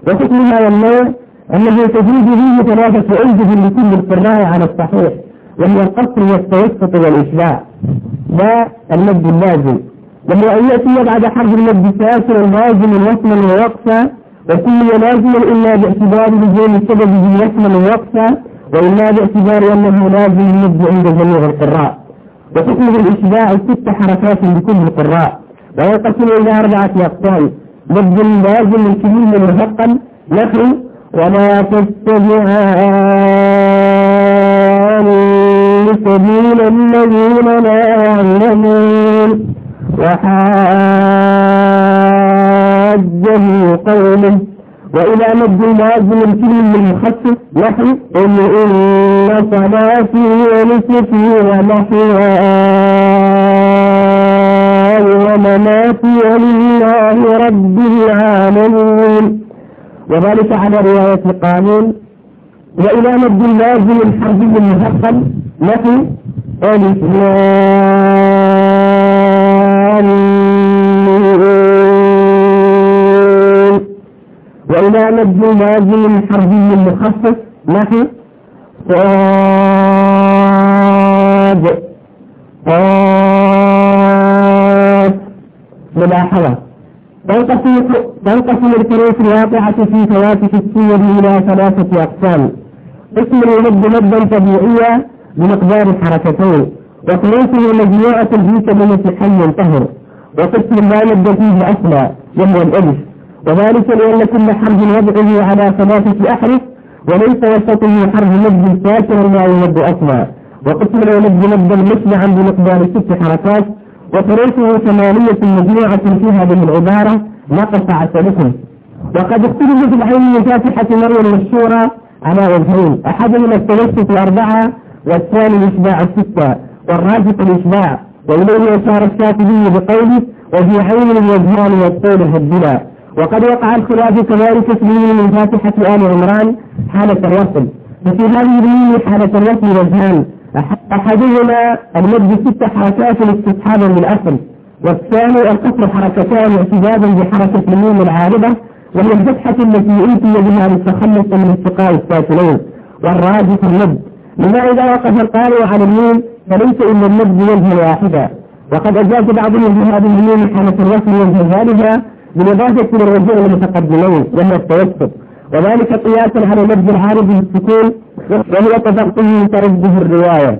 وحكم هذا النوع أنه تجوز فيه ثلاثة أوجه لكل القراء على الصحيح وهي القصر والتوسط والإشباع لا المد اللازم. وهو أن يأتي بعد حرف المد ساكنا لازم وصلا ووقفا وكل لازم إلا باعتبار لزوم سببه وصلا ووقفا وإلا باعتبار أنه لازم المد عند جميع القراء. وحكمه الإشباع ست حركات لكل القراء. وينقسم إلى أربعة أقسام. مد لازم الكبير المثقل نحو ولا تتبعان سبيل الذين لا يعلمون. وحاجه قومه وإلى مد لازم الكلم المخصص نحو قل إن صلاتي ونسكي ومحياي ومماتي لله رب العالمين. وذلك على رواية القانون. وإلى مد اللازم الحربي المفصل نحو الإسلام وإلى مد اللازم الحربي المخصص نحو صاد صاد ملاحظة تنقسم الحروف الواقعة في ثلاثة السور إلى ثلاثة أقسام. قسم يمد مدا طبيعيا بمقدار حركتين. وحروفه مجموعة في كلمة طهر. وقسم لا مد فيه أصلا وهو الألف وذلك لأن كل حرف وضعه على ثلاثة أحرف وليس وسطه حرف مد ساكنا لا يمد أصلا. وقسم لا يمد مدا مسمعا بمقدار ست حركات وطريقه ثمانية مجموعة في هذه العبارة نقص عسلكم وقد اختلف في العين من فاتحة مريم المشهورة على وجهين أحدهما التوسط أربعة والثاني الإشباع الستة والراجح الإشباع وإليه أشار الشافعي بقوله وفي عين الوجهان والطول هدنا وقد وقع الخلاف كذلك في من فاتحة آل عمران حالة الوصل ففي هذه الميم حالة الوصل وجهان أحدهما المد ست حركات استصحابا للأصل والثاني القصر حركتان اعتدادا بحركة الميم العارضة وهي الفتحة التي أوتي بها للتخلص من التقاء الساكنين والراجح المد لما إذا وقف القارئ على الميم فليس إلا المد وجها واحدا وقد أجاز بعضهم في هذه الميم حالة الوصل وجه ذلك بالإضافة إلى الرجوع المتقدمين وهو التوسط. وذلك قياسا على مد العارض بالسكون وهو تفقه ترده الرواية.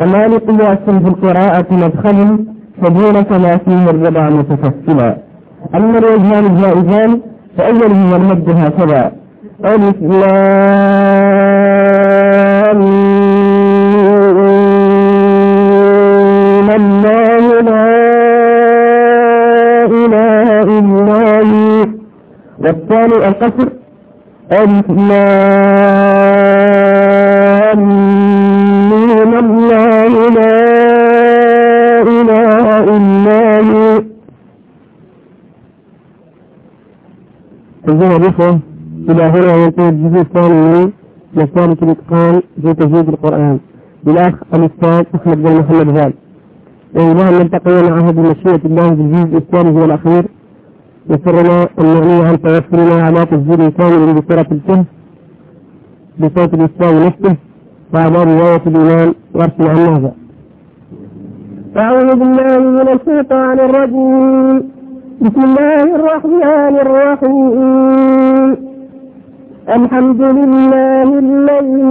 فمالك يأسم في القراءة مدخل سبيل كما فيه الربع متفصلا. أما الوجهان الجائزان فأولهما المد هكذا. ألف والثاني القصر. ألف لام الله لا إله إلا هو. أيها الإخوة إلى هنا ينتهي الجزء الثاني من مسالك الإتقان في تجويد القرآن. بالأخ الأستاذ أحمد بن محمد غال وإلى أن نلتقي مع هذه مشيئة الله في الجزء الثالث والأخير يسرنا أن نغني عن توفرنا على تسجيل كامل بسورة الكهف بصوت الإسلام نفسه وعلى رواية الإمام وارسل عن هذا أعوذ بالله من الشيطان الرجيم. بسم الله الرحمن الرحيم. الحمد لله الذي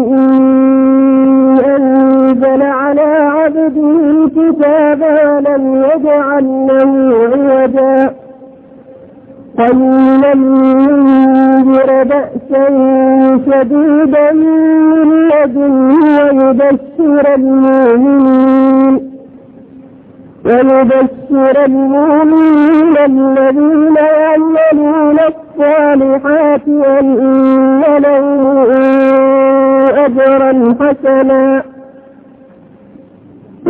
أنزل على عبده الكتاب ولم يجعل له عوجا. قليلا ينذر بأسا شديدا من لدنه ويبشر المؤمنين ويبشر المؤمنين الذين يعملون الصالحات أن لهم أجرا حسنا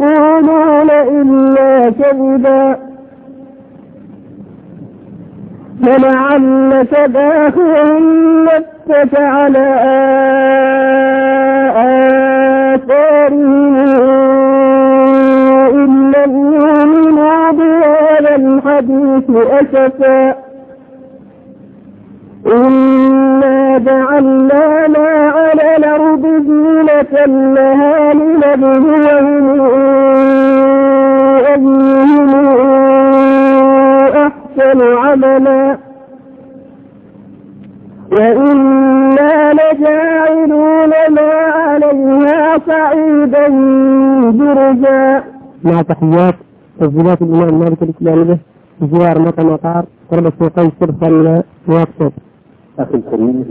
يقولون إلا كذبا. فلعلك باخع نفسك على آثارهم. إن لم يؤمنوا بهذا الحديث أسفا. إنا جعلنا زينة لها لنبلوهم أيهم أحسن عملا وإنا لجاعلون ما عليها صعيدا جرزا مع تحيات تسجيلات الإمام مالك الإسلامية بجوار مطعم مطار قرب السوقين صرفا نواكشوط أخي الكريم.